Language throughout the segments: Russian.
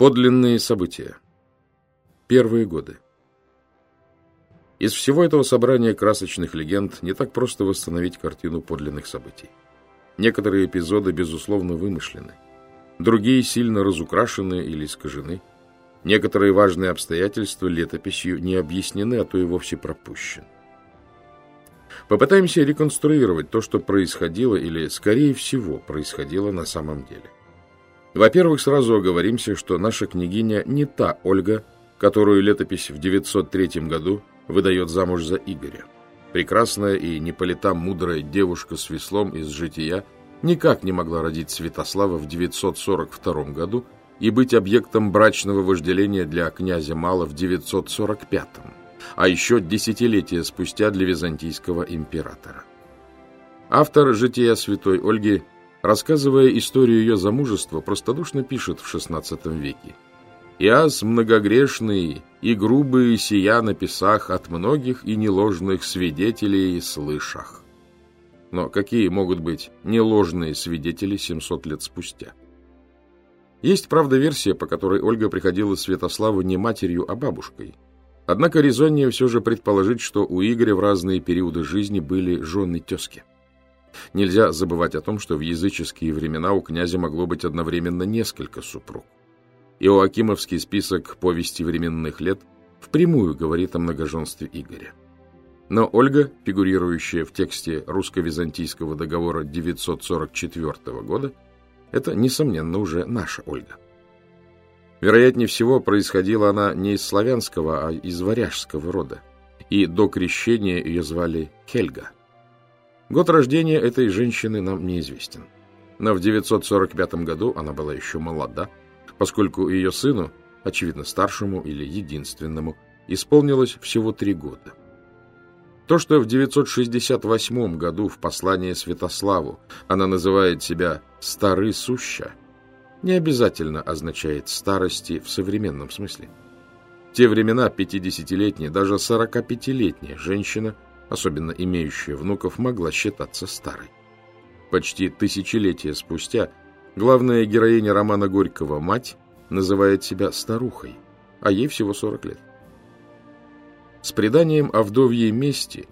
Подлинные события. Первые годы. Из всего этого собрания красочных легенд не так просто восстановить картину подлинных событий. Некоторые эпизоды, безусловно, вымышлены. Другие сильно разукрашены или искажены. Некоторые важные обстоятельства летописью не объяснены, а то и вовсе пропущены. Попытаемся реконструировать то, что происходило или, скорее всего, происходило на самом деле. Во-первых, сразу оговоримся, что наша княгиня не та Ольга, которую летопись в 903 году выдает замуж за Игоря. Прекрасная и не мудрая девушка с веслом из жития никак не могла родить Святослава в 942 году и быть объектом брачного вожделения для князя Мала в 945, а еще десятилетия спустя для византийского императора. Автор «Жития святой Ольги» рассказывая историю ее замужества, простодушно пишет в XVI веке. «Иас многогрешный и грубые сия на писах от многих и неложных свидетелей слышах». Но какие могут быть неложные свидетели 700 лет спустя? Есть, правда, версия, по которой Ольга приходила Святославу не матерью, а бабушкой. Однако резоннее все же предположить, что у Игоря в разные периоды жизни были жены тезки. Нельзя забывать о том, что в языческие времена у князя могло быть одновременно несколько супруг. Иоакимовский список повести временных лет впрямую говорит о многоженстве Игоря. Но Ольга, фигурирующая в тексте русско-византийского договора 944 года, это, несомненно, уже наша Ольга. Вероятнее всего, происходила она не из славянского, а из варяжского рода, и до крещения ее звали Хельга – Год рождения этой женщины нам неизвестен. Но в 945 году она была еще молода, поскольку ее сыну, очевидно старшему или единственному, исполнилось всего три года. То, что в 968 году в послании Святославу она называет себя «стары суща», не обязательно означает старости в современном смысле. В те времена 50-летняя, даже 45-летняя женщина – особенно имеющая внуков, могла считаться старой. Почти тысячелетия спустя главная героиня романа Горького, мать, называет себя старухой, а ей всего 40 лет. С преданием о вдовьей мести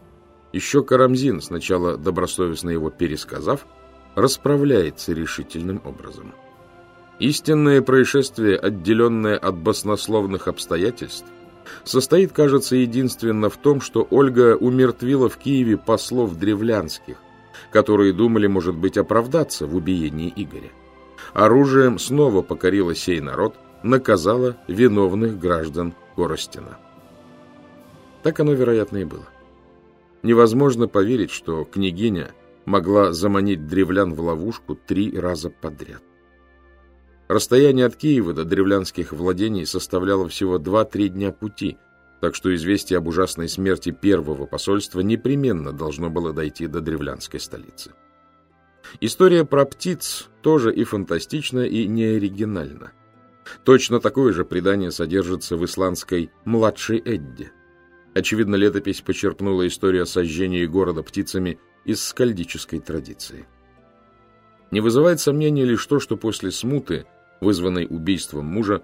еще Карамзин, сначала добросовестно его пересказав, расправляется решительным образом. Истинное происшествие, отделенное от баснословных обстоятельств, состоит, кажется, единственно в том, что Ольга умертвила в Киеве послов древлянских, которые думали, может быть, оправдаться в убиении Игоря. Оружием снова покорила сей народ, наказала виновных граждан Коростина. Так оно, вероятно, и было. Невозможно поверить, что княгиня могла заманить древлян в ловушку три раза подряд. Расстояние от Киева до древлянских владений составляло всего 2-3 дня пути, так что известие об ужасной смерти первого посольства непременно должно было дойти до древлянской столицы. История про птиц тоже и фантастична, и неоригинальна. Точно такое же предание содержится в исландской «Младшей Эдде». Очевидно, летопись почерпнула историю о сожжении города птицами из скальдической традиции. Не вызывает сомнения лишь то, что после смуты вызванной убийством мужа,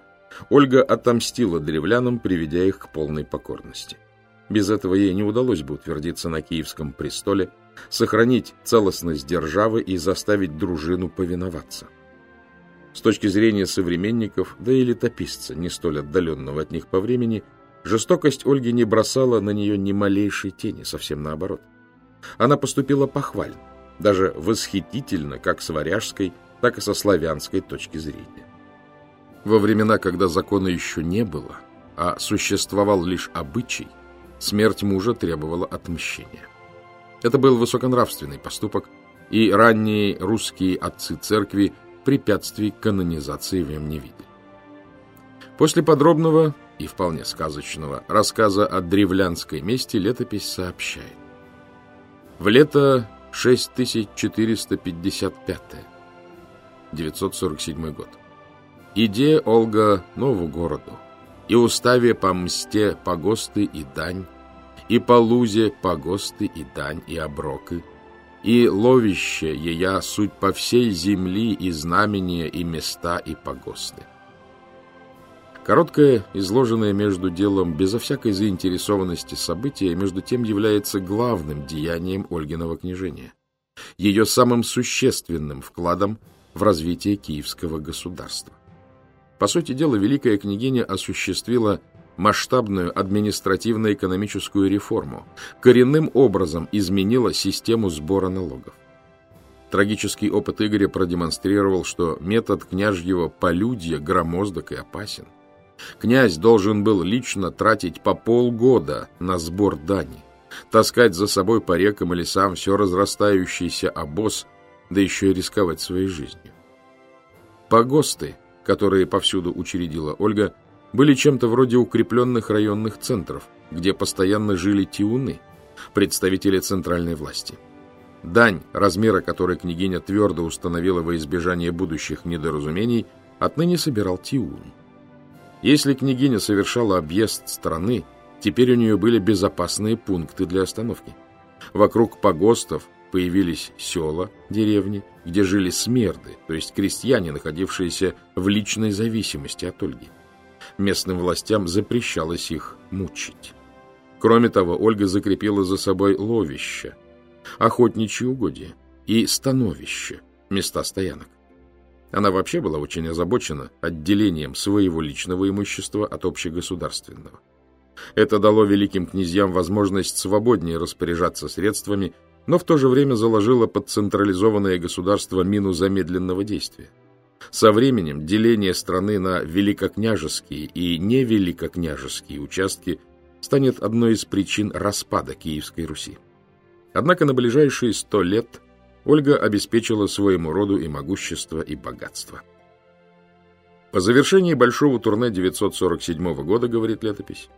Ольга отомстила древлянам, приведя их к полной покорности. Без этого ей не удалось бы утвердиться на киевском престоле, сохранить целостность державы и заставить дружину повиноваться. С точки зрения современников, да и летописца, не столь отдаленного от них по времени, жестокость Ольги не бросала на нее ни малейшей тени, совсем наоборот. Она поступила похвально, даже восхитительно, как с варяжской, так и со славянской точки зрения. Во времена, когда закона еще не было, а существовал лишь обычай, смерть мужа требовала отмщения. Это был высоконравственный поступок, и ранние русские отцы церкви препятствий канонизации в нем не видели. После подробного и вполне сказочного рассказа о древлянской мести летопись сообщает. В лето 6455 947 год. Иде, Олга, нову городу, и уставе по мсте погосты и дань, и по лузе погосты и дань, и оброки, и ловище ея суть по всей земли и знамения, и места, и погосты. Короткое, изложенное между делом безо всякой заинтересованности событие, между тем является главным деянием Ольгиного княжения, ее самым существенным вкладом в развитие киевского государства. По сути дела, Великая княгиня осуществила масштабную административно-экономическую реформу, коренным образом изменила систему сбора налогов. Трагический опыт Игоря продемонстрировал, что метод княжьего полюдья громоздок и опасен. Князь должен был лично тратить по полгода на сбор дани, таскать за собой по рекам и лесам все разрастающийся обоз, да еще и рисковать своей жизнью. Погосты, которые повсюду учредила Ольга, были чем-то вроде укрепленных районных центров, где постоянно жили тиуны, представители центральной власти. Дань, размера которой княгиня твердо установила во избежание будущих недоразумений, отныне собирал тиун. Если княгиня совершала объезд страны, теперь у нее были безопасные пункты для остановки. Вокруг погостов появились села, деревни, где жили смерды, то есть крестьяне, находившиеся в личной зависимости от Ольги. Местным властям запрещалось их мучить. Кроме того, Ольга закрепила за собой ловище, охотничьи угодья и становище, места стоянок. Она вообще была очень озабочена отделением своего личного имущества от общегосударственного. Это дало великим князьям возможность свободнее распоряжаться средствами, но в то же время заложило под централизованное государство мину замедленного действия. Со временем деление страны на великокняжеские и невеликокняжеские участки станет одной из причин распада Киевской Руси. Однако на ближайшие сто лет Ольга обеспечила своему роду и могущество, и богатство. По завершении большого турне 947 года, говорит летопись,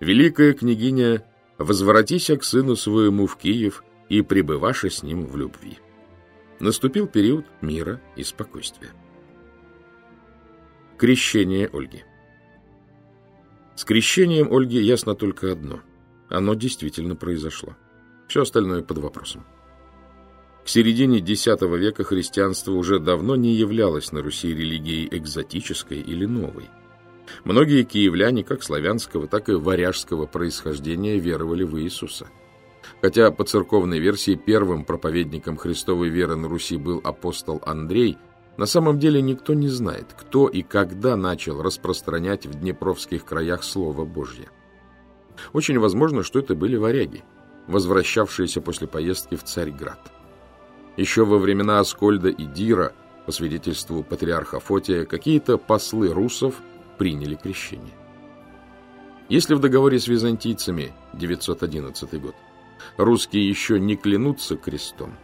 великая княгиня «возвратися к сыну своему в Киев и пребываше с ним в любви». Наступил период мира и спокойствия. Крещение Ольги С крещением Ольги ясно только одно. Оно действительно произошло. Все остальное под вопросом. К середине X века христианство уже давно не являлось на Руси религией экзотической или новой. Многие киевляне, как славянского, так и варяжского происхождения, веровали в Иисуса. Хотя по церковной версии первым проповедником Христовой веры на Руси был апостол Андрей, на самом деле никто не знает, кто и когда начал распространять в днепровских краях Слово Божье. Очень возможно, что это были варяги, возвращавшиеся после поездки в Царьград. Еще во времена Аскольда и Дира, по свидетельству патриарха Фотия, какие-то послы русов приняли крещение. Если в договоре с византийцами 911 год русские еще не клянутся крестом,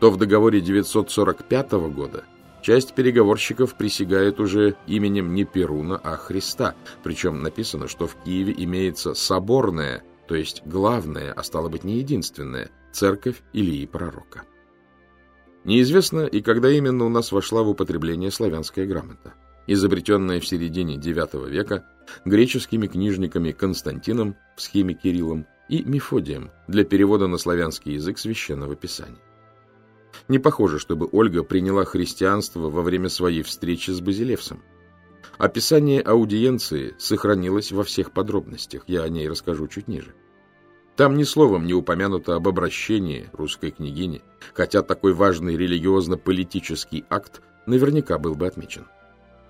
то в договоре 945 года часть переговорщиков присягает уже именем не Перуна, а Христа, причем написано, что в Киеве имеется соборная, то есть главная, а стало быть не единственная, церковь Илии Пророка. Неизвестно и когда именно у нас вошла в употребление славянская грамота, изобретенная в середине IX века греческими книжниками Константином в схеме Кириллом и Мефодием для перевода на славянский язык священного писания. Не похоже, чтобы Ольга приняла христианство во время своей встречи с Базилевсом. Описание аудиенции сохранилось во всех подробностях, я о ней расскажу чуть ниже. Там ни словом не упомянуто об обращении русской княгини, хотя такой важный религиозно-политический акт наверняка был бы отмечен.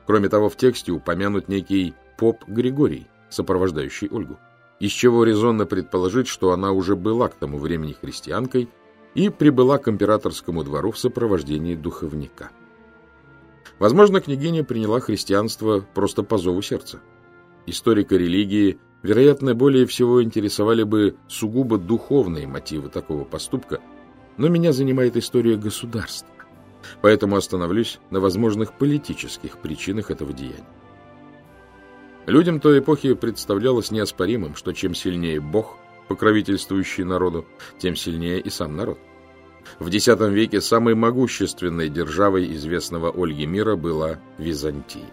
Кроме того, в тексте упомянут некий поп Григорий, сопровождающий Ольгу, из чего резонно предположить, что она уже была к тому времени христианкой и прибыла к императорскому двору в сопровождении духовника. Возможно, княгиня приняла христианство просто по зову сердца. Историка религии – Вероятно, более всего интересовали бы сугубо духовные мотивы такого поступка, но меня занимает история государства, поэтому остановлюсь на возможных политических причинах этого деяния. Людям той эпохи представлялось неоспоримым, что чем сильнее Бог, покровительствующий народу, тем сильнее и сам народ. В X веке самой могущественной державой известного Ольги мира была Византия.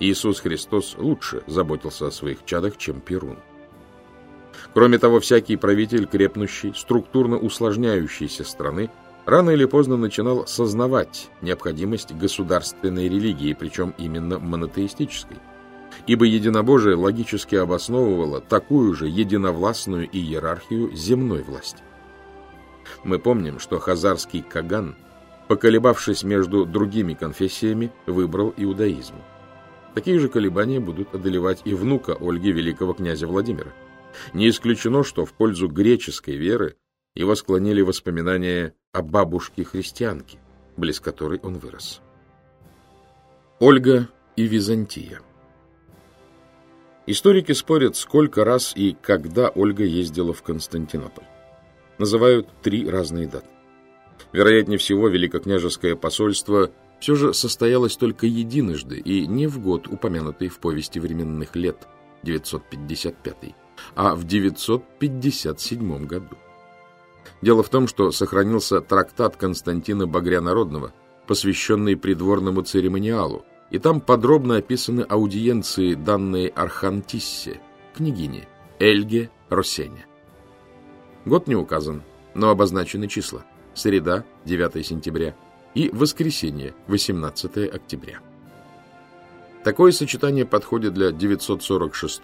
Иисус Христос лучше заботился о своих чадах, чем Перун. Кроме того, всякий правитель крепнущий, структурно усложняющейся страны рано или поздно начинал сознавать необходимость государственной религии, причем именно монотеистической. Ибо единобожие логически обосновывало такую же единовластную иерархию земной власти. Мы помним, что хазарский Каган, поколебавшись между другими конфессиями, выбрал иудаизм. Такие же колебания будут одолевать и внука Ольги великого князя Владимира. Не исключено, что в пользу греческой веры его склонили воспоминания о бабушке-христианке, близ которой он вырос. Ольга и Византия Историки спорят, сколько раз и когда Ольга ездила в Константинополь. Называют три разные даты. Вероятнее всего, великокняжеское посольство все же состоялось только единожды и не в год, упомянутый в повести временных лет, 955, а в 957 году. Дело в том, что сохранился трактат Константина Багрянародного, посвященный придворному церемониалу, и там подробно описаны аудиенции, данные Архантиссе, княгине Эльге Росене. Год не указан, но обозначены числа. Среда, 9 сентября, и воскресенье, 18 октября. Такое сочетание подходит для 946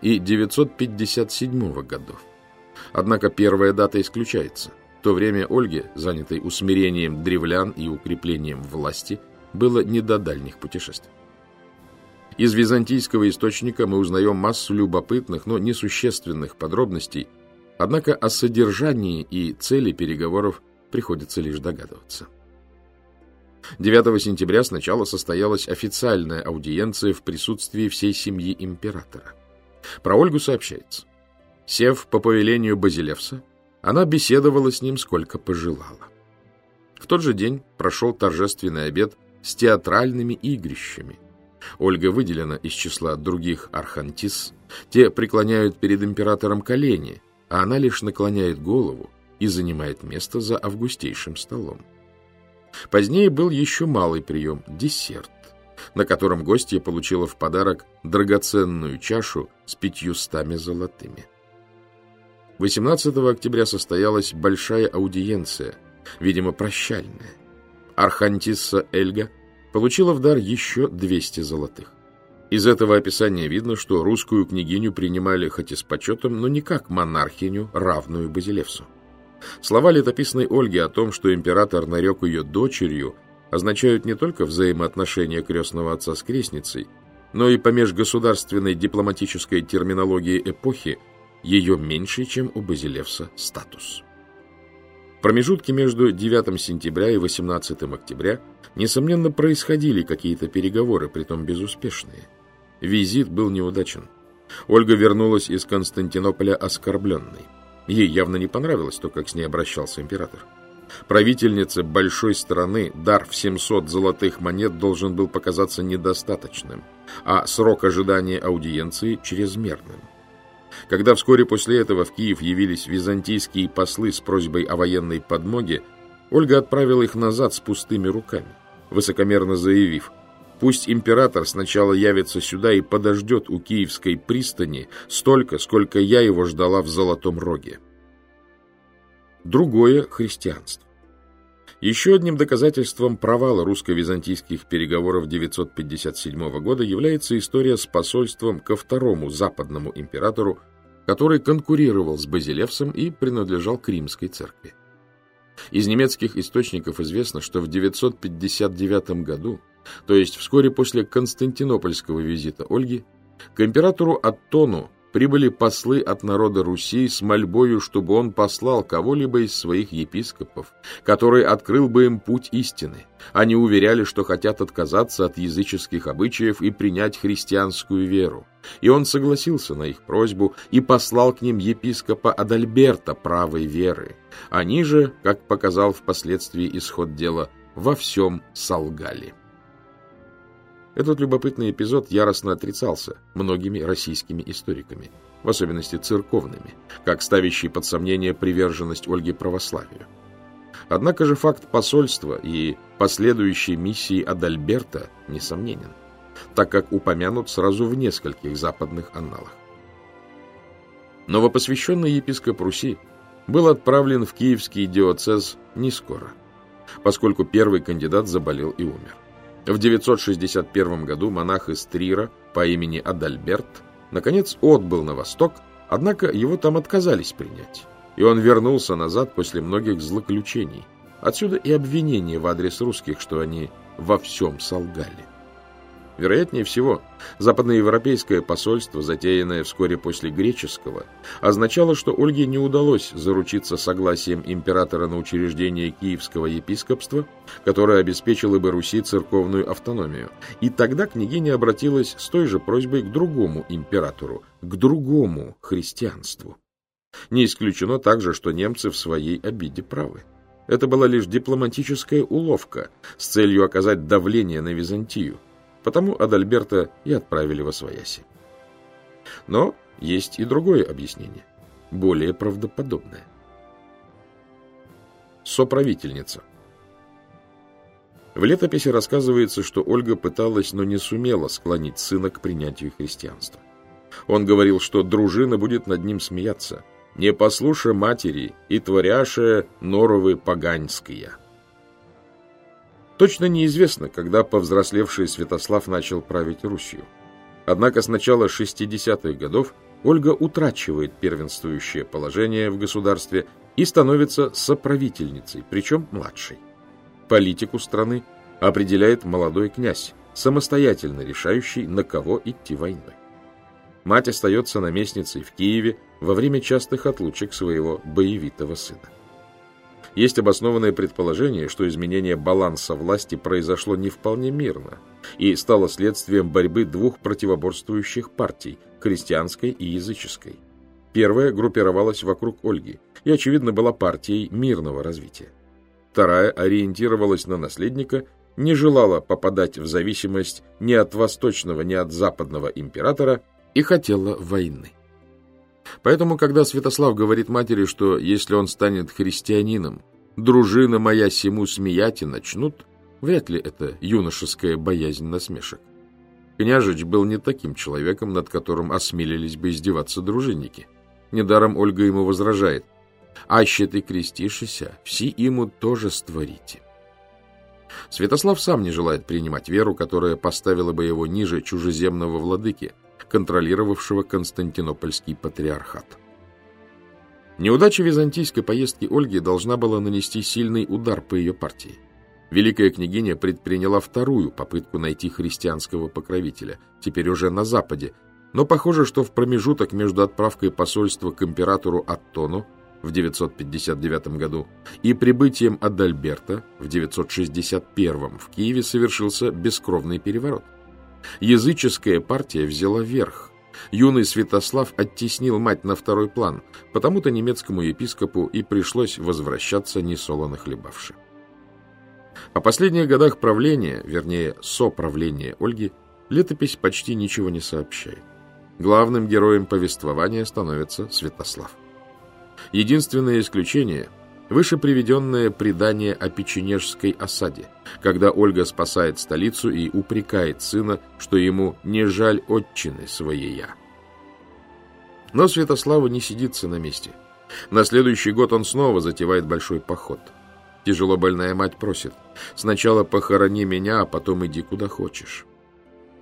и 957 годов. Однако первая дата исключается. В то время Ольге, занятой усмирением древлян и укреплением власти, было не до дальних путешествий. Из византийского источника мы узнаем массу любопытных, но несущественных подробностей, однако о содержании и цели переговоров приходится лишь догадываться. 9 сентября сначала состоялась официальная аудиенция в присутствии всей семьи императора. Про Ольгу сообщается. Сев по повелению Базилевса, она беседовала с ним сколько пожелала. В тот же день прошел торжественный обед с театральными игрищами. Ольга выделена из числа других архантис. Те преклоняют перед императором колени, а она лишь наклоняет голову и занимает место за августейшим столом. Позднее был еще малый прием – десерт, на котором гостья получила в подарок драгоценную чашу с пятьюстами золотыми. 18 октября состоялась большая аудиенция, видимо, прощальная. Архантисса Эльга получила в дар еще 200 золотых. Из этого описания видно, что русскую княгиню принимали хоть и с почетом, но не как монархиню, равную Базилевсу. Слова летописной Ольги о том, что император нарек ее дочерью, означают не только взаимоотношения крестного отца с крестницей, но и по межгосударственной дипломатической терминологии эпохи ее меньший, чем у Базилевса, статус. Промежутке между 9 сентября и 18 октября, несомненно, происходили какие-то переговоры, притом безуспешные. Визит был неудачен. Ольга вернулась из Константинополя оскорбленной. Ей явно не понравилось то, как с ней обращался император. Правительнице большой страны дар в 700 золотых монет должен был показаться недостаточным, а срок ожидания аудиенции чрезмерным. Когда вскоре после этого в Киев явились византийские послы с просьбой о военной подмоге, Ольга отправила их назад с пустыми руками, высокомерно заявив, «Пусть император сначала явится сюда и подождет у Киевской пристани столько, сколько я его ждала в Золотом Роге». Другое – христианство. Еще одним доказательством провала русско-византийских переговоров 957 года является история с посольством ко второму западному императору, который конкурировал с Базилевсом и принадлежал к римской церкви. Из немецких источников известно, что в 959 году, то есть вскоре после Константинопольского визита Ольги, к императору Аттону прибыли послы от народа Руси с мольбою, чтобы он послал кого-либо из своих епископов, который открыл бы им путь истины. Они уверяли, что хотят отказаться от языческих обычаев и принять христианскую веру. И он согласился на их просьбу и послал к ним епископа Адальберта правой веры. Они же, как показал впоследствии исход дела, во всем солгали. Этот любопытный эпизод яростно отрицался многими российскими историками, в особенности церковными, как ставящий под сомнение приверженность Ольги православию. Однако же факт посольства и последующей миссии Адальберта несомненен, так как упомянут сразу в нескольких западных анналах. Новопосвященный епископ Руси был отправлен в киевский диоцез не скоро, поскольку первый кандидат заболел и умер. В 961 году монах из Трира по имени Адальберт наконец отбыл на восток, однако его там отказались принять, и он вернулся назад после многих злоключений. Отсюда и обвинение в адрес русских, что они во всем солгали. Вероятнее всего, западноевропейское посольство, затеянное вскоре после греческого, означало, что Ольге не удалось заручиться согласием императора на учреждение киевского епископства, которое обеспечило бы Руси церковную автономию. И тогда княгиня обратилась с той же просьбой к другому императору, к другому христианству. Не исключено также, что немцы в своей обиде правы. Это была лишь дипломатическая уловка с целью оказать давление на Византию, Потому Адальберта и отправили во свояси. Но есть и другое объяснение, более правдоподобное. Соправительница. В летописи рассказывается, что Ольга пыталась, но не сумела склонить сына к принятию христианства. Он говорил, что дружина будет над ним смеяться, не послуша матери и творяше норовы поганьские. Точно неизвестно, когда повзрослевший Святослав начал править Русью. Однако с начала 60-х годов Ольга утрачивает первенствующее положение в государстве и становится соправительницей, причем младшей. Политику страны определяет молодой князь, самостоятельно решающий, на кого идти войной. Мать остается наместницей в Киеве во время частых отлучек своего боевитого сына. Есть обоснованное предположение, что изменение баланса власти произошло не вполне мирно и стало следствием борьбы двух противоборствующих партий – христианской и языческой. Первая группировалась вокруг Ольги и, очевидно, была партией мирного развития. Вторая ориентировалась на наследника, не желала попадать в зависимость ни от восточного, ни от западного императора и хотела войны. Поэтому, когда Святослав говорит матери, что если он станет христианином, дружина моя сему и начнут, вряд ли это юношеская боязнь насмешек. Княжич был не таким человеком, над которым осмелились бы издеваться дружинники. Недаром Ольга ему возражает. «Аще ты крестишься, все ему тоже створите». Святослав сам не желает принимать веру, которая поставила бы его ниже чужеземного владыки – контролировавшего Константинопольский патриархат. Неудача византийской поездки Ольги должна была нанести сильный удар по ее партии. Великая княгиня предприняла вторую попытку найти христианского покровителя, теперь уже на Западе, но похоже, что в промежуток между отправкой посольства к императору Аттону в 959 году и прибытием Адальберта в 961 в Киеве совершился бескровный переворот. Языческая партия взяла верх. Юный Святослав оттеснил мать на второй план, потому-то немецкому епископу и пришлось возвращаться несолоно хлебавши. О последних годах правления, вернее, соправления Ольги, летопись почти ничего не сообщает. Главным героем повествования становится Святослав. Единственное исключение – Выше приведенное предание о печенежской осаде, когда Ольга спасает столицу и упрекает сына, что ему не жаль отчины своей-я. Но Святославу не сидится на месте. На следующий год он снова затевает большой поход. Тяжело больная мать просит, «Сначала похорони меня, а потом иди куда хочешь».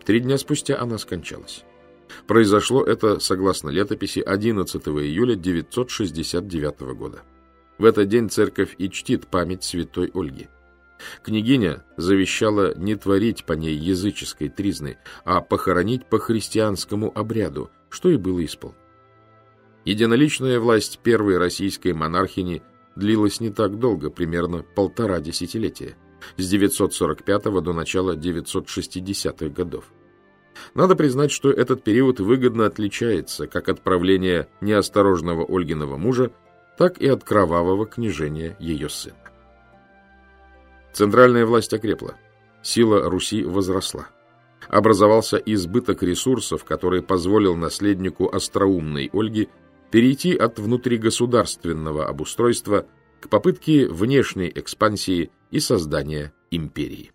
Три дня спустя она скончалась. Произошло это, согласно летописи, 11 июля 969 года. В этот день церковь и чтит память святой Ольги. Княгиня завещала не творить по ней языческой тризны, а похоронить по христианскому обряду, что и было исполнено. Единоличная власть первой российской монархини длилась не так долго, примерно полтора десятилетия, с 945 до начала 960-х годов. Надо признать, что этот период выгодно отличается как от правления неосторожного Ольгиного мужа, так и от кровавого княжения ее сына. Центральная власть окрепла, сила Руси возросла. Образовался избыток ресурсов, который позволил наследнику остроумной Ольги перейти от внутригосударственного обустройства к попытке внешней экспансии и создания империи.